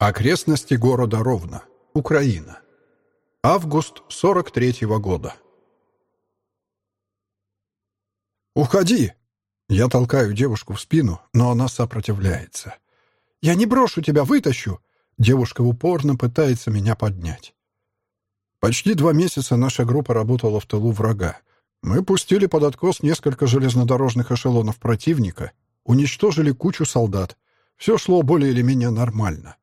Окрестности города Ровно. Украина. Август 43-го года. «Уходи!» Я толкаю девушку в спину, но она сопротивляется. «Я не брошу тебя, вытащу!» Девушка упорно пытается меня поднять. Почти два месяца наша группа работала в тылу врага. Мы пустили под откос несколько железнодорожных эшелонов противника, уничтожили кучу солдат. Все шло более или менее нормально.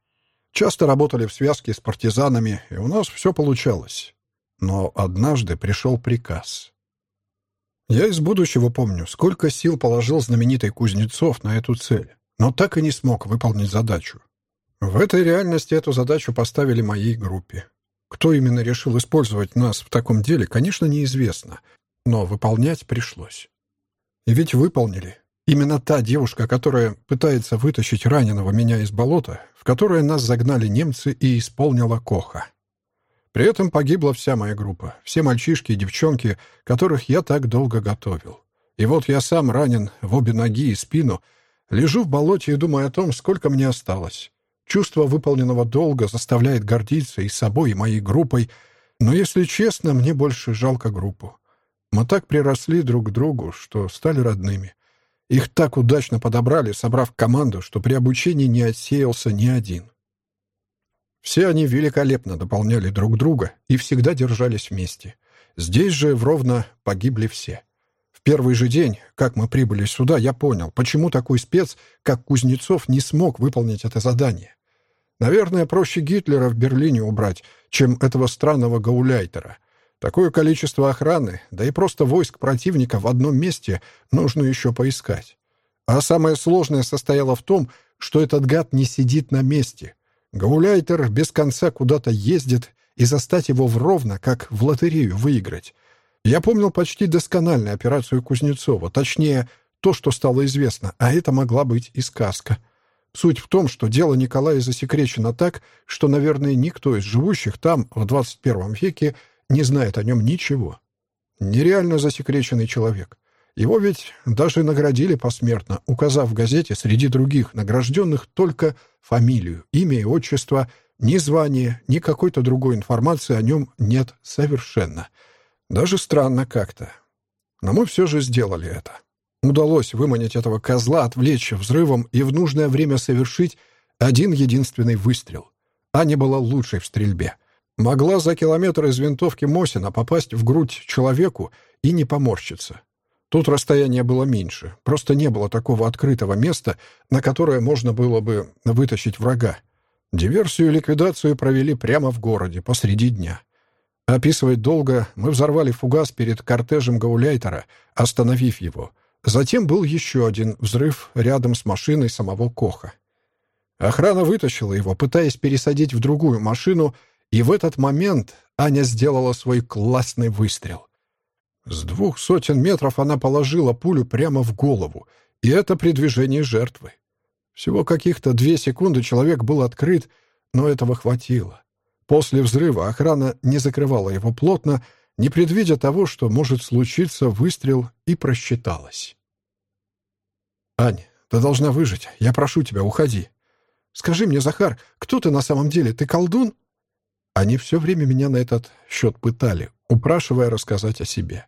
Часто работали в связке с партизанами, и у нас все получалось. Но однажды пришел приказ. Я из будущего помню, сколько сил положил знаменитый Кузнецов на эту цель, но так и не смог выполнить задачу. В этой реальности эту задачу поставили моей группе. Кто именно решил использовать нас в таком деле, конечно, неизвестно, но выполнять пришлось. И ведь выполнили. Именно та девушка, которая пытается вытащить раненого меня из болота, в которое нас загнали немцы и исполнила Коха. При этом погибла вся моя группа, все мальчишки и девчонки, которых я так долго готовил. И вот я сам ранен в обе ноги и спину, лежу в болоте и думаю о том, сколько мне осталось. Чувство выполненного долга заставляет гордиться и собой, и моей группой, но, если честно, мне больше жалко группу. Мы так приросли друг к другу, что стали родными. Их так удачно подобрали, собрав команду, что при обучении не отсеялся ни один. Все они великолепно дополняли друг друга и всегда держались вместе. Здесь же в Ровно погибли все. В первый же день, как мы прибыли сюда, я понял, почему такой спец, как Кузнецов, не смог выполнить это задание. Наверное, проще Гитлера в Берлине убрать, чем этого странного гауляйтера — Такое количество охраны, да и просто войск противника в одном месте нужно еще поискать. А самое сложное состояло в том, что этот гад не сидит на месте. Гауляйтер без конца куда-то ездит, и застать его вровно, как в лотерею выиграть. Я помнил почти досконально операцию Кузнецова, точнее, то, что стало известно, а это могла быть и сказка. Суть в том, что дело Николая засекречено так, что, наверное, никто из живущих там в 21 веке не знает о нем ничего. Нереально засекреченный человек. Его ведь даже наградили посмертно, указав в газете среди других награжденных только фамилию, имя и отчество, ни звания, ни какой-то другой информации о нем нет совершенно. Даже странно как-то. Но мы все же сделали это. Удалось выманить этого козла, отвлечь взрывом и в нужное время совершить один единственный выстрел. Аня была лучшей в стрельбе. Могла за километр из винтовки Мосина попасть в грудь человеку и не поморщиться. Тут расстояние было меньше, просто не было такого открытого места, на которое можно было бы вытащить врага. Диверсию и ликвидацию провели прямо в городе, посреди дня. Описывать долго, мы взорвали фугас перед кортежем Гауляйтера, остановив его. Затем был еще один взрыв рядом с машиной самого Коха. Охрана вытащила его, пытаясь пересадить в другую машину — и в этот момент Аня сделала свой классный выстрел. С двух сотен метров она положила пулю прямо в голову, и это при движении жертвы. Всего каких-то две секунды человек был открыт, но этого хватило. После взрыва охрана не закрывала его плотно, не предвидя того, что может случиться выстрел, и просчиталась. «Ань, ты должна выжить. Я прошу тебя, уходи. Скажи мне, Захар, кто ты на самом деле? Ты колдун?» Они все время меня на этот счет пытали, упрашивая рассказать о себе.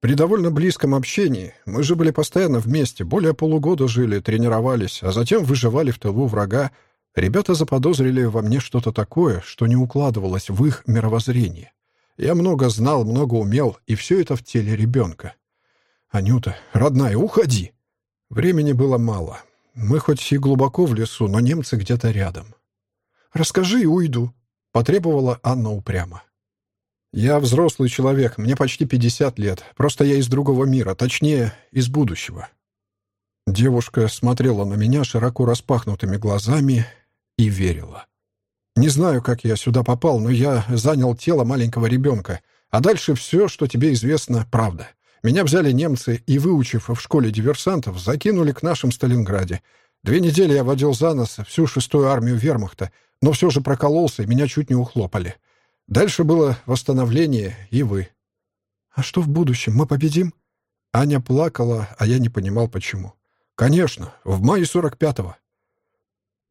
При довольно близком общении мы же были постоянно вместе, более полугода жили, тренировались, а затем выживали в тылу врага. Ребята заподозрили во мне что-то такое, что не укладывалось в их мировоззрение. Я много знал, много умел, и все это в теле ребенка. «Анюта, родная, уходи!» Времени было мало. Мы хоть и глубоко в лесу, но немцы где-то рядом. «Расскажи и уйду», Потребовала Анна упрямо. «Я взрослый человек, мне почти 50 лет. Просто я из другого мира, точнее, из будущего». Девушка смотрела на меня широко распахнутыми глазами и верила. «Не знаю, как я сюда попал, но я занял тело маленького ребенка. А дальше все, что тебе известно, правда. Меня взяли немцы и, выучив в школе диверсантов, закинули к нашим Сталинграде. Две недели я водил за нос всю шестую армию вермахта, но все же прокололся, и меня чуть не ухлопали. Дальше было восстановление, и вы. А что в будущем? Мы победим? Аня плакала, а я не понимал, почему. Конечно, в мае сорок пятого.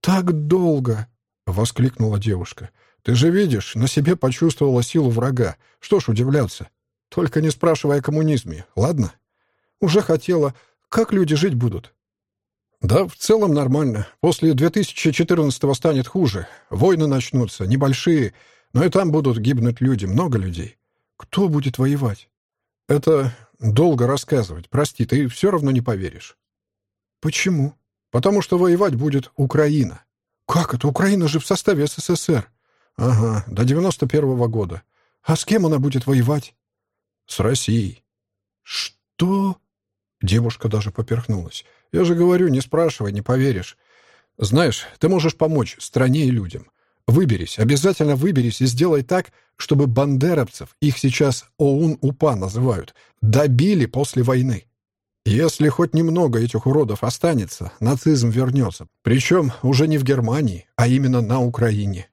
Так долго! — воскликнула девушка. «Ты же видишь, на себе почувствовала силу врага. Что ж удивляться? Только не спрашивай о коммунизме, ладно? Уже хотела. Как люди жить будут?» «Да, в целом нормально. После 2014-го станет хуже. Войны начнутся, небольшие, но и там будут гибнуть люди, много людей. Кто будет воевать?» «Это долго рассказывать. Прости, ты все равно не поверишь». «Почему?» «Потому что воевать будет Украина». «Как это? Украина же в составе СССР». «Ага, до 91-го года. А с кем она будет воевать?» «С Россией». «Что?» Девушка даже поперхнулась. «Я же говорю, не спрашивай, не поверишь. Знаешь, ты можешь помочь стране и людям. Выберись, обязательно выберись и сделай так, чтобы бандеровцев, их сейчас ОУН-УПА называют, добили после войны. Если хоть немного этих уродов останется, нацизм вернется. Причем уже не в Германии, а именно на Украине.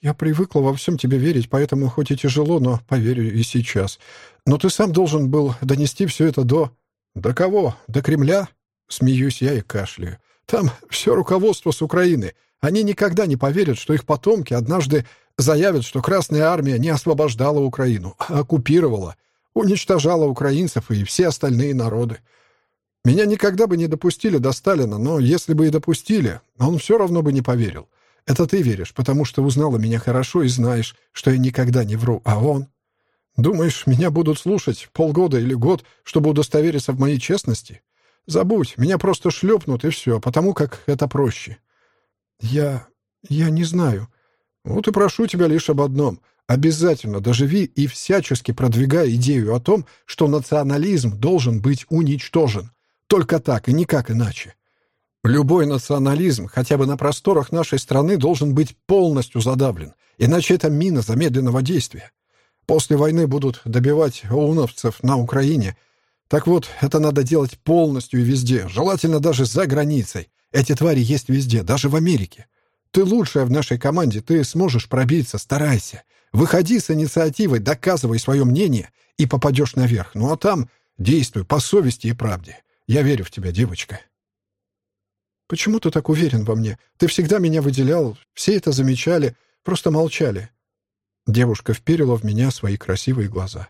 Я привыкла во всем тебе верить, поэтому хоть и тяжело, но поверю и сейчас. Но ты сам должен был донести все это до... До кого? До Кремля? Смеюсь я и кашляю. Там все руководство с Украины. Они никогда не поверят, что их потомки однажды заявят, что Красная Армия не освобождала Украину, а оккупировала, уничтожала украинцев и все остальные народы. Меня никогда бы не допустили до Сталина, но если бы и допустили, он все равно бы не поверил. Это ты веришь, потому что узнала меня хорошо и знаешь, что я никогда не вру, а он... Думаешь, меня будут слушать полгода или год, чтобы удостовериться в моей честности? Забудь, меня просто шлепнут и все, потому как это проще. Я... я не знаю. Вот и прошу тебя лишь об одном. Обязательно доживи и всячески продвигай идею о том, что национализм должен быть уничтожен. Только так и никак иначе. Любой национализм, хотя бы на просторах нашей страны, должен быть полностью задавлен, иначе это мина замедленного действия. После войны будут добивать оуновцев на Украине. Так вот, это надо делать полностью и везде, желательно даже за границей. Эти твари есть везде, даже в Америке. Ты лучшая в нашей команде, ты сможешь пробиться, старайся. Выходи с инициативой, доказывай свое мнение и попадешь наверх. Ну а там действуй по совести и правде. Я верю в тебя, девочка. Почему ты так уверен во мне? Ты всегда меня выделял, все это замечали, просто молчали. Девушка вперила в меня свои красивые глаза.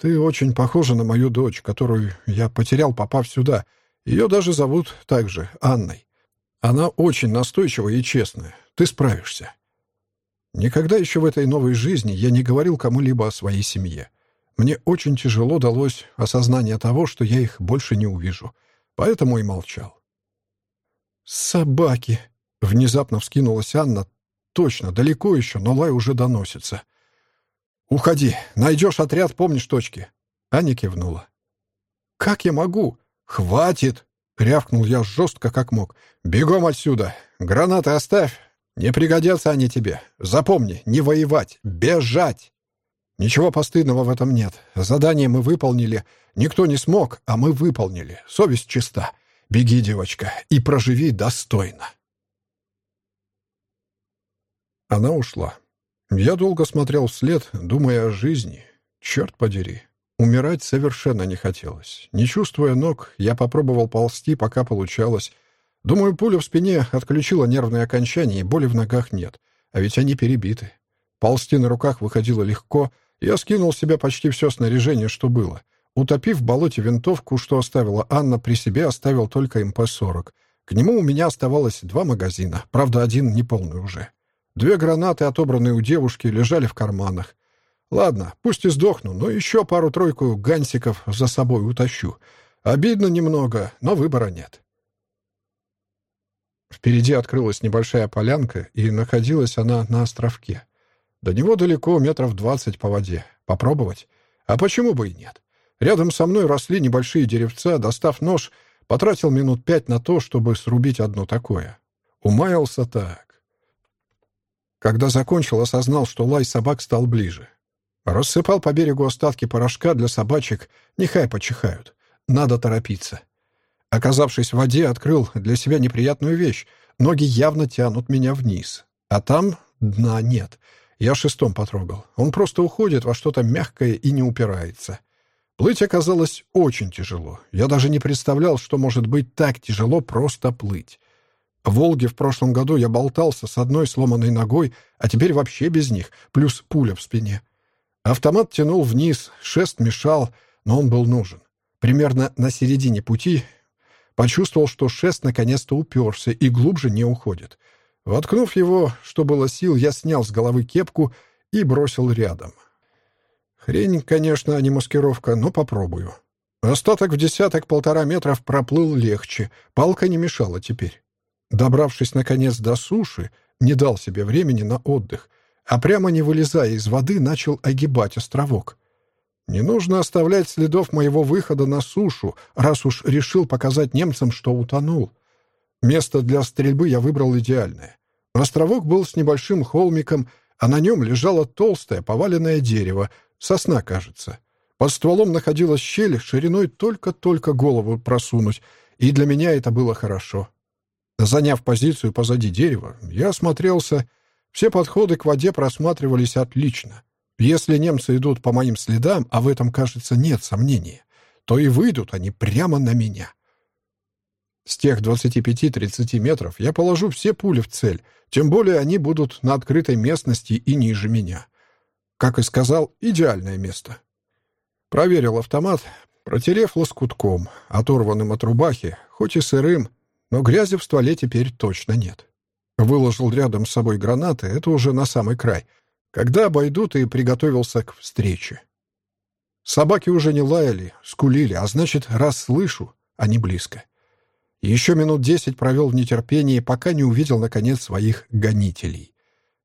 Ты очень похожа на мою дочь, которую я потерял, попав сюда. Ее даже зовут так же, Анной. Она очень настойчивая и честная. Ты справишься. Никогда еще в этой новой жизни я не говорил кому-либо о своей семье. Мне очень тяжело далось осознание того, что я их больше не увижу. Поэтому и молчал. «Собаки!» — внезапно вскинулась Анна. «Точно, далеко еще, но лай уже доносится». «Уходи. Найдешь отряд, помнишь точки». Аня кивнула. «Как я могу?» «Хватит!» — рявкнул я жестко, как мог. «Бегом отсюда! Гранаты оставь! Не пригодятся они тебе! Запомни, не воевать! Бежать!» Ничего постыдного в этом нет. Задание мы выполнили. Никто не смог, а мы выполнили. Совесть чиста. Беги, девочка, и проживи достойно. Она ушла. Я долго смотрел вслед, думая о жизни. Черт подери. Умирать совершенно не хотелось. Не чувствуя ног, я попробовал ползти, пока получалось. Думаю, пуля в спине отключила нервные окончания, и боли в ногах нет. А ведь они перебиты. Ползти на руках выходило легко. Я скинул с себя почти все снаряжение, что было. Утопив в болоте винтовку, что оставила Анна, при себе оставил только МП-40. К нему у меня оставалось два магазина, правда, один неполный уже. Две гранаты, отобранные у девушки, лежали в карманах. Ладно, пусть и сдохну, но еще пару-тройку гансиков за собой утащу. Обидно немного, но выбора нет. Впереди открылась небольшая полянка, и находилась она на островке. До него далеко, метров двадцать по воде. Попробовать? А почему бы и нет? Рядом со мной росли небольшие деревца. Достав нож, потратил минут пять на то, чтобы срубить одно такое. Умаялся так. Когда закончил, осознал, что лай собак стал ближе. Рассыпал по берегу остатки порошка для собачек. Нехай почихают. Надо торопиться. Оказавшись в воде, открыл для себя неприятную вещь. Ноги явно тянут меня вниз. А там дна нет. Я шестом потрогал. Он просто уходит во что-то мягкое и не упирается. Плыть оказалось очень тяжело. Я даже не представлял, что может быть так тяжело просто плыть. «Волге» в прошлом году я болтался с одной сломанной ногой, а теперь вообще без них, плюс пуля в спине. Автомат тянул вниз, шест мешал, но он был нужен. Примерно на середине пути почувствовал, что шест наконец-то уперся и глубже не уходит. Воткнув его, что было сил, я снял с головы кепку и бросил рядом. Хрень, конечно, а не маскировка, но попробую. Остаток в десяток-полтора метров проплыл легче, палка не мешала теперь. Добравшись, наконец, до суши, не дал себе времени на отдых, а прямо не вылезая из воды, начал огибать островок. Не нужно оставлять следов моего выхода на сушу, раз уж решил показать немцам, что утонул. Место для стрельбы я выбрал идеальное. Островок был с небольшим холмиком, а на нем лежало толстое поваленное дерево, сосна, кажется. Под стволом находилась щель, шириной только-только голову просунуть, и для меня это было хорошо. Заняв позицию позади дерева, я осмотрелся. Все подходы к воде просматривались отлично. Если немцы идут по моим следам, а в этом, кажется, нет сомнения, то и выйдут они прямо на меня. С тех 25-30 метров я положу все пули в цель, тем более они будут на открытой местности и ниже меня. Как и сказал, идеальное место. Проверил автомат, протерев лоскутком, оторванным от рубахи, хоть и сырым, но грязи в стволе теперь точно нет. Выложил рядом с собой гранаты, это уже на самый край. Когда обойдут, и приготовился к встрече. Собаки уже не лаяли, скулили, а значит, раз слышу, они близко. Еще минут десять провел в нетерпении, пока не увидел, наконец, своих гонителей.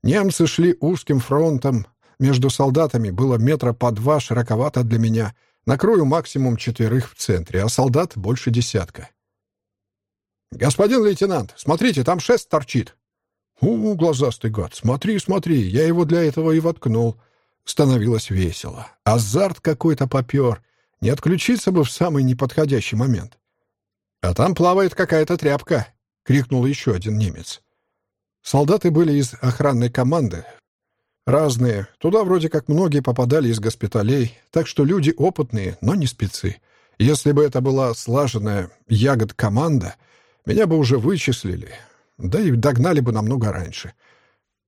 Немцы шли узким фронтом. Между солдатами было метра по два, широковато для меня. Накрою максимум четверых в центре, а солдат больше десятка. «Господин лейтенант, смотрите, там шест торчит!» «У, глазастый гад, смотри, смотри, я его для этого и воткнул». Становилось весело. Азарт какой-то попер. Не отключиться бы в самый неподходящий момент. «А там плавает какая-то тряпка!» — крикнул еще один немец. Солдаты были из охранной команды. Разные. Туда вроде как многие попадали из госпиталей, так что люди опытные, но не спецы. Если бы это была слаженная ягод-команда, меня бы уже вычислили, да и догнали бы намного раньше.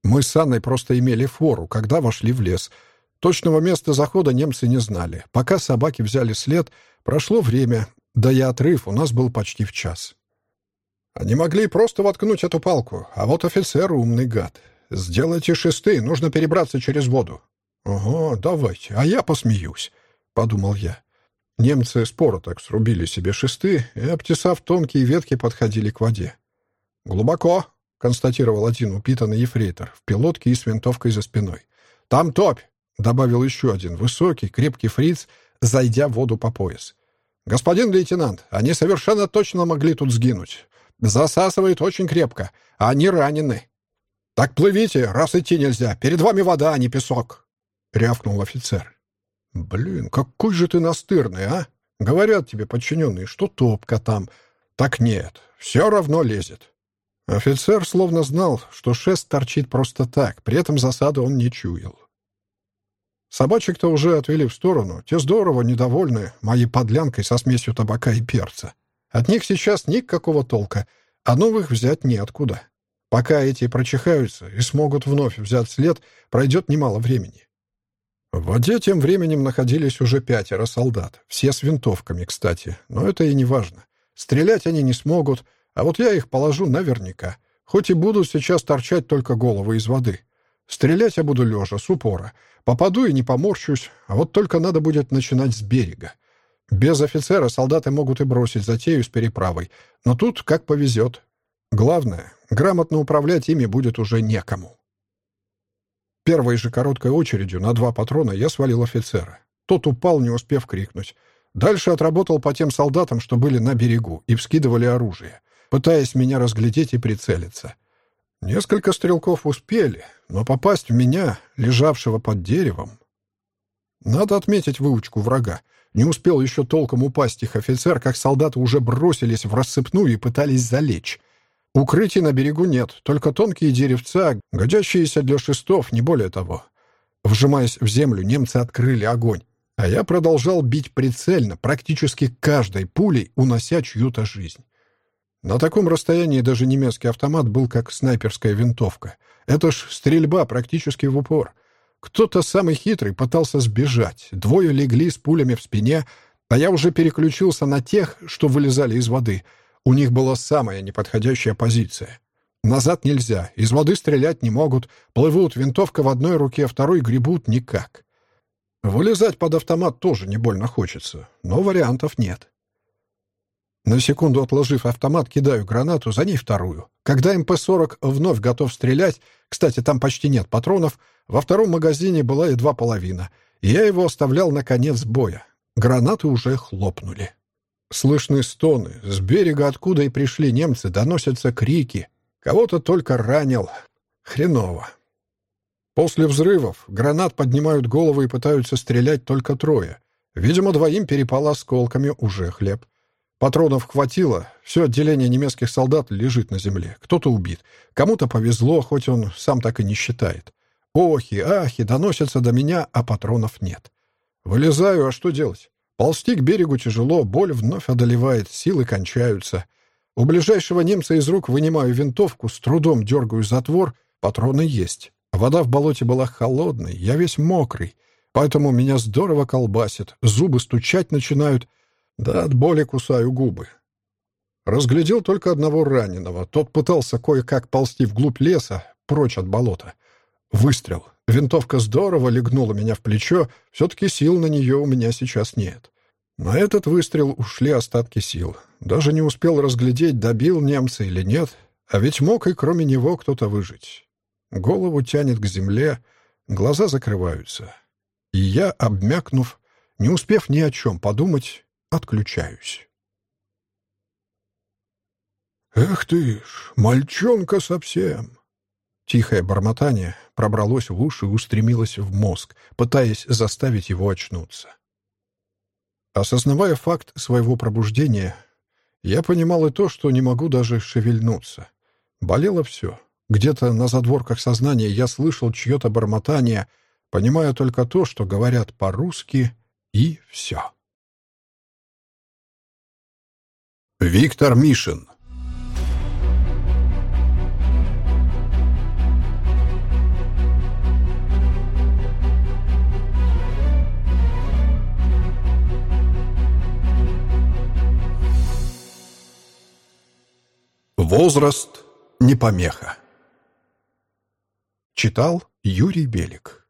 Мы с Анной просто имели фору, когда вошли в лес. Точного места захода немцы не знали. Пока собаки взяли след, прошло время, да и отрыв у нас был почти в час. Они могли просто воткнуть эту палку, а вот офицер умный гад. «Сделайте шесты, нужно перебраться через воду». «Ого, давайте, а я посмеюсь», — подумал я. Немцы споро так срубили себе шесты и, обтесав тонкие ветки, подходили к воде. «Глубоко», — констатировал один упитанный ефрейтор в пилотке и с винтовкой за спиной. «Там топь», — добавил еще один высокий, крепкий фриц, зайдя в воду по пояс. «Господин лейтенант, они совершенно точно могли тут сгинуть. Засасывает очень крепко, а они ранены». «Так плывите, раз идти нельзя. Перед вами вода, а не песок», — рявкнул офицер. «Блин, какой же ты настырный, а? Говорят тебе подчиненные, что топка там. Так нет, все равно лезет». Офицер словно знал, что шест торчит просто так, при этом засады он не чуял. Собачек-то уже отвели в сторону, те здорово недовольны моей подлянкой со смесью табака и перца. От них сейчас никакого толка, а новых взять неоткуда. Пока эти прочихаются и смогут вновь взять след, пройдет немало времени. В воде тем временем находились уже пятеро солдат, все с винтовками, кстати, но это и не важно. Стрелять они не смогут, а вот я их положу наверняка, хоть и будут сейчас торчать только головы из воды. Стрелять я буду лежа, с упора. Попаду и не поморщусь, а вот только надо будет начинать с берега. Без офицера солдаты могут и бросить затею с переправой, но тут как повезет. Главное, грамотно управлять ими будет уже некому. Первой же короткой очередью на два патрона я свалил офицера. Тот упал, не успев крикнуть. Дальше отработал по тем солдатам, что были на берегу, и вскидывали оружие, пытаясь меня разглядеть и прицелиться. Несколько стрелков успели, но попасть в меня, лежавшего под деревом... Надо отметить выучку врага. Не успел еще толком упасть их офицер, как солдаты уже бросились в рассыпную и пытались залечь. Укрытий на берегу нет, только тонкие деревца, годящиеся для шестов, не более того. Вжимаясь в землю, немцы открыли огонь, а я продолжал бить прицельно, практически каждой пулей, унося чью-то жизнь. На таком расстоянии даже немецкий автомат был как снайперская винтовка. Это ж стрельба практически в упор. Кто-то самый хитрый пытался сбежать. Двое легли с пулями в спине, а я уже переключился на тех, что вылезали из воды. У них была самая неподходящая позиция. Назад нельзя, из воды стрелять не могут, плывут, винтовка в одной руке, второй гребут никак. Вылезать под автомат тоже не больно хочется, но вариантов нет. На секунду отложив автомат, кидаю гранату, за ней вторую. Когда МП-40 вновь готов стрелять, кстати, там почти нет патронов, во втором магазине была едва половина, я его оставлял на конец боя. Гранаты уже хлопнули. Слышны стоны. С берега, откуда и пришли немцы, доносятся крики. Кого-то только ранил. Хреново. После взрывов гранат поднимают головы и пытаются стрелять только трое. Видимо, двоим перепало осколками уже хлеб. Патронов хватило, все отделение немецких солдат лежит на земле. Кто-то убит. Кому-то повезло, хоть он сам так и не считает. Охи, ахи, доносятся до меня, а патронов нет. Вылезаю, а что делать? Ползти к берегу тяжело, боль вновь одолевает, силы кончаются. У ближайшего немца из рук вынимаю винтовку, с трудом дергаю затвор, патроны есть. Вода в болоте была холодной, я весь мокрый, поэтому меня здорово колбасит, зубы стучать начинают, да от боли кусаю губы. Разглядел только одного раненого. Тот пытался кое-как ползти вглубь леса, прочь от болота. Выстрел. Винтовка здорово легнула меня в плечо. Все-таки сил на нее у меня сейчас нет. На этот выстрел ушли остатки сил. Даже не успел разглядеть, добил немца или нет. А ведь мог и кроме него кто-то выжить. Голову тянет к земле, глаза закрываются. И я, обмякнув, не успев ни о чем подумать, Отключаюсь. «Эх ты ж, мальчонка совсем!» Тихое бормотание пробралось в уши и устремилось в мозг, пытаясь заставить его очнуться. Осознавая факт своего пробуждения, я понимал и то, что не могу даже шевельнуться. Болело все. Где-то на задворках сознания я слышал чье-то бормотание, понимая только то, что говорят по-русски, и все. Виктор Мишин Возраст не помеха. Читал Юрий Белик